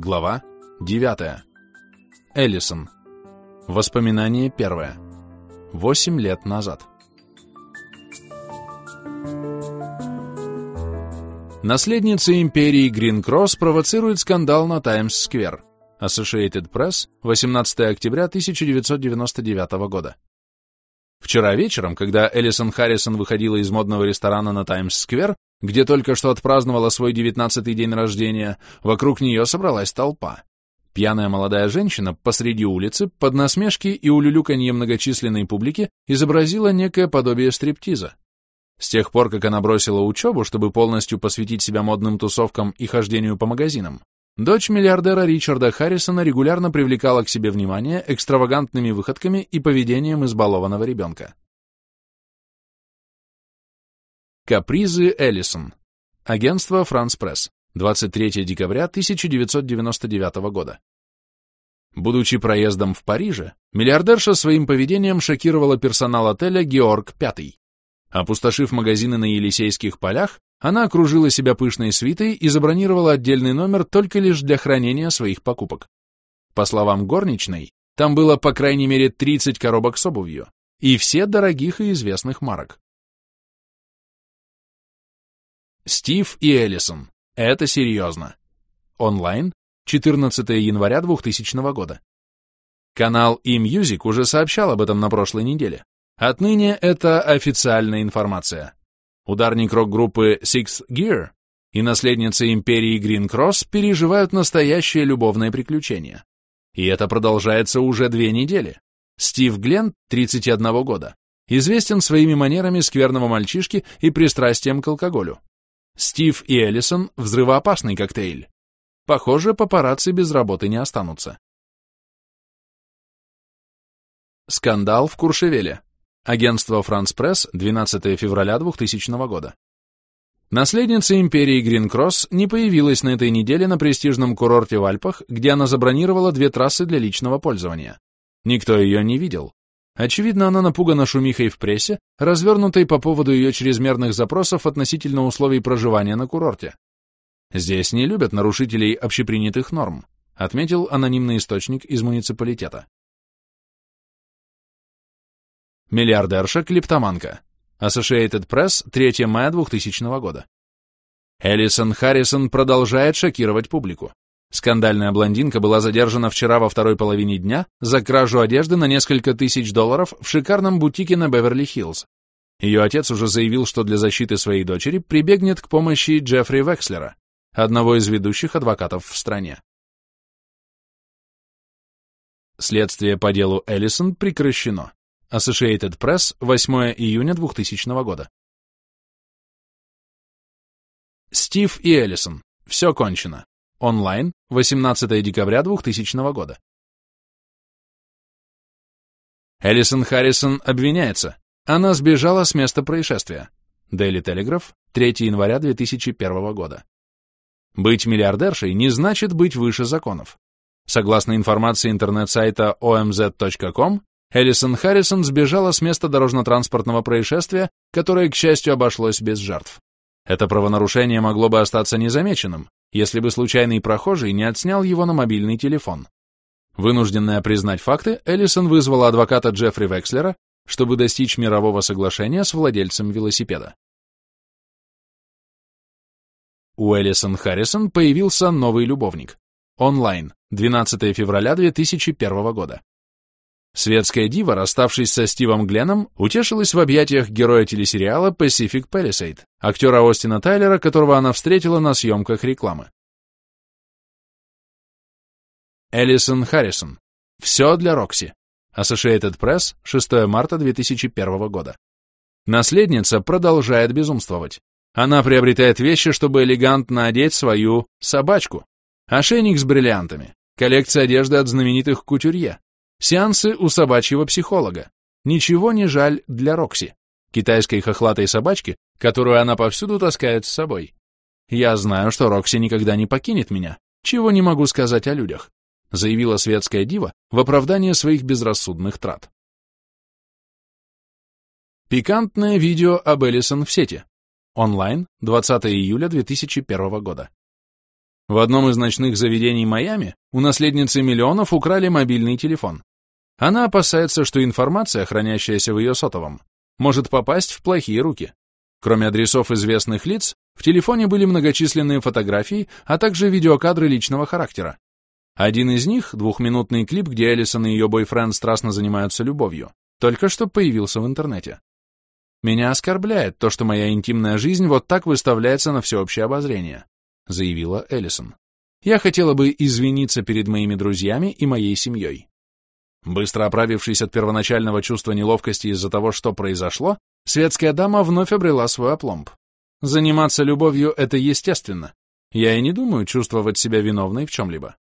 Глава 9. Эллисон. Воспоминание первое. Восемь лет назад. Наследница империи Грин-Кросс провоцирует скандал на Таймс-сквер. Associated Press, 18 октября 1999 года. Вчера вечером, когда Элисон Харрисон выходила из модного ресторана на Таймс-сквер, где только что отпраздновала свой девятнадцатый день рождения, вокруг нее собралась толпа. Пьяная молодая женщина посреди улицы, под насмешки и улюлюканье многочисленной публики, изобразила некое подобие стриптиза. С тех пор, как она бросила учебу, чтобы полностью посвятить себя модным тусовкам и хождению по магазинам, дочь миллиардера Ричарда Харрисона регулярно привлекала к себе внимание экстравагантными выходками и поведением избалованного ребенка. Капризы Эллисон. Агентство «Франс Пресс». 23 декабря 1999 года. Будучи проездом в Париже, миллиардерша своим поведением шокировала персонал отеля «Георг V». Опустошив магазины на Елисейских полях, она окружила себя пышной свитой и забронировала отдельный номер только лишь для хранения своих покупок. По словам горничной, там было по крайней мере 30 коробок с обувью, и все дорогих и известных марок. Стив и Эллисон. Это серьезно. Онлайн. 14 января 2000 года. Канал eMusic уже сообщал об этом на прошлой неделе. Отныне это официальная информация. Ударник рок-группы Six Gear и наследница империи Green Cross переживают настоящее любовное приключение. И это продолжается уже две недели. Стив Гленн, 31 года, известен своими манерами скверного мальчишки и пристрастием к алкоголю. Стив и Эллисон – взрывоопасный коктейль. Похоже, папарацци без работы не останутся. Скандал в Куршевеле. Агентство «Франс Пресс», 12 февраля 2000 года. Наследница империи Грин-Кросс не появилась на этой неделе на престижном курорте в Альпах, где она забронировала две трассы для личного пользования. Никто ее не видел, Очевидно, она напугана шумихой в прессе, развернутой по поводу ее чрезмерных запросов относительно условий проживания на курорте. Здесь не любят нарушителей общепринятых норм, отметил анонимный источник из муниципалитета. Миллиардерша-клиптоманка. Associated Press, 3 мая 2000 года. Элисон Харрисон продолжает шокировать публику. Скандальная блондинка была задержана вчера во второй половине дня за кражу одежды на несколько тысяч долларов в шикарном бутике на Беверли-Хиллз. Ее отец уже заявил, что для защиты своей дочери прибегнет к помощи Джеффри Векслера, одного из ведущих адвокатов в стране. Следствие по делу Эллисон прекращено. Associated Press, 8 июня 2000 года. Стив и Эллисон. Все кончено. Онлайн, 18 декабря 2000 года. Элисон Харрисон обвиняется. Она сбежала с места происшествия. Daily Telegraph, 3 января 2001 года. Быть миллиардершей не значит быть выше законов. Согласно информации интернет-сайта omz.com, Элисон Харрисон сбежала с места дорожно-транспортного происшествия, которое, к счастью, обошлось без жертв. Это правонарушение могло бы остаться незамеченным, если бы случайный прохожий не отснял его на мобильный телефон. Вынужденная признать факты, Эллисон вызвала адвоката Джеффри Векслера, чтобы достичь мирового соглашения с владельцем велосипеда. У Эллисон Харрисон появился новый любовник. Онлайн, 12 февраля 2001 года. Светская дива, расставшись со Стивом Гленном, утешилась в объятиях героя телесериала Pacific Palisade, актера Остина Тайлера, которого она встретила на съемках рекламы. Элисон Харрисон. Все для Рокси. Associated Press, 6 марта 2001 года. Наследница продолжает безумствовать. Она приобретает вещи, чтобы элегантно одеть свою собачку. Ошейник с бриллиантами. Коллекция одежды от знаменитых кутюрье. Сеансы у собачьего психолога. Ничего не жаль для Рокси, китайской хохлатой собачки, которую она повсюду таскает с собой. Я знаю, что Рокси никогда не покинет меня, чего не могу сказать о людях, заявила светская дива в оправдание своих безрассудных трат. Пикантное видео об Эллисон в сети. Онлайн, 20 июля 2001 года. В одном из ночных заведений Майами у наследницы миллионов украли мобильный телефон. Она опасается, что информация, хранящаяся в ее сотовом, может попасть в плохие руки. Кроме адресов известных лиц, в телефоне были многочисленные фотографии, а также видеокадры личного характера. Один из них, двухминутный клип, где Элисон и ее бойфренд страстно занимаются любовью, только что появился в интернете. Меня оскорбляет то, что моя интимная жизнь вот так выставляется на всеобщее обозрение заявила Эллисон. «Я хотела бы извиниться перед моими друзьями и моей семьей». Быстро оправившись от первоначального чувства неловкости из-за того, что произошло, светская дама вновь обрела свой опломб. Заниматься любовью — это естественно. Я и не думаю чувствовать себя виновной в чем-либо.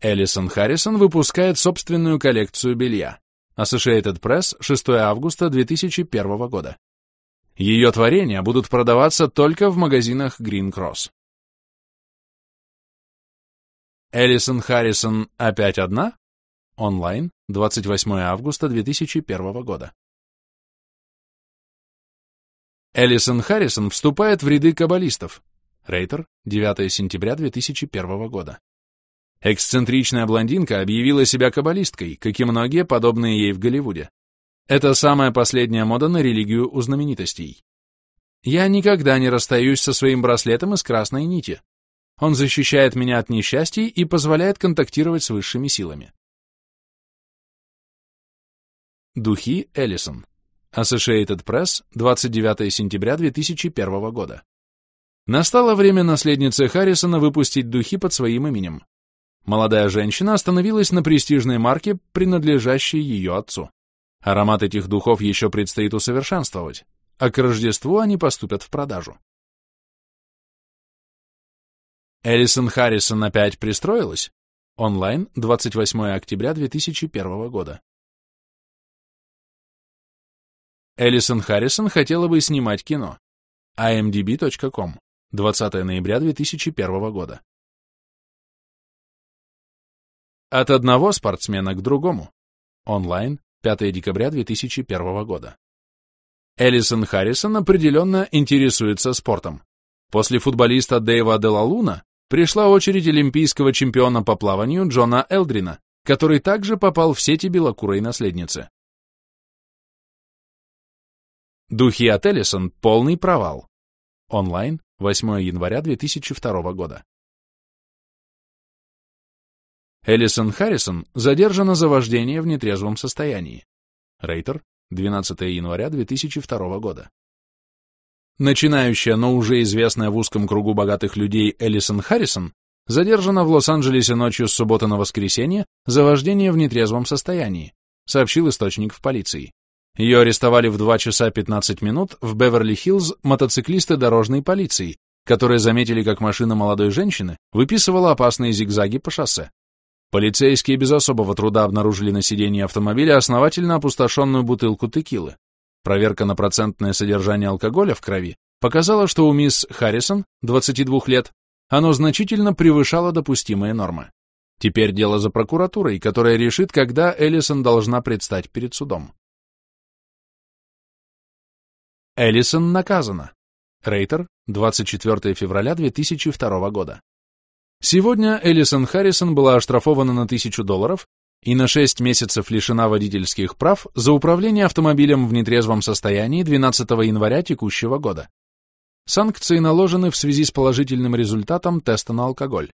Эллисон Харрисон выпускает собственную коллекцию белья. Associated Press, 6 августа 2001 года. Ее творения будут продаваться только в магазинах Green Cross. Элисон Харрисон опять одна? Онлайн, 28 августа 2001 года. Элисон Харрисон вступает в ряды каббалистов. Рейтер, 9 сентября 2001 года. Эксцентричная блондинка объявила себя каббалисткой, как и многие подобные ей в Голливуде. Это самая последняя мода на религию у знаменитостей. Я никогда не расстаюсь со своим браслетом из красной нити. Он защищает меня от несчастий и позволяет контактировать с высшими силами. Духи Эллисон. Associated Press, 29 сентября 2001 года. Настало время наследницы Харрисона выпустить духи под своим именем. Молодая женщина остановилась на престижной марке, принадлежащей ее отцу. Аромат этих духов еще предстоит усовершенствовать, а к Рождеству они поступят в продажу. Элисон Харрисон опять пристроилась? Онлайн, 28 октября 2001 года. Элисон Харрисон хотела бы снимать кино. imdb.com, 20 ноября 2001 года. От одного спортсмена к другому. Онлайн, 5 декабря 2001 года. Элисон Харрисон определенно интересуется спортом. После футболиста Дэйва Делалуна пришла очередь олимпийского чемпиона по плаванию Джона Элдрина, который также попал в сети белокурой наследницы. Духи от Эллисон — полный провал. Онлайн, 8 января 2002 года. Эллисон Харрисон задержана за вождение в нетрезвом состоянии. Рейтер, 12 января 2002 года. Начинающая, но уже известная в узком кругу богатых людей Эллисон Харрисон задержана в Лос-Анджелесе ночью с субботы на воскресенье за вождение в нетрезвом состоянии, сообщил источник в полиции. Ее арестовали в 2 часа 15 минут в Беверли-Хиллз мотоциклисты дорожной полиции, которые заметили, как машина молодой женщины выписывала опасные зигзаги по шоссе. Полицейские без особого труда обнаружили на сиденье автомобиля основательно опустошенную бутылку текилы. Проверка на процентное содержание алкоголя в крови показала, что у мисс Харрисон, 22 лет, оно значительно превышало допустимые нормы. Теперь дело за прокуратурой, которая решит, когда Эллисон должна предстать перед судом. Эллисон наказана. Рейтер, 24 февраля 2002 года. Сегодня Элисон Харрисон была оштрафована на тысячу долларов и на 6 месяцев лишена водительских прав за управление автомобилем в нетрезвом состоянии 12 января текущего года. Санкции наложены в связи с положительным результатом теста на алкоголь.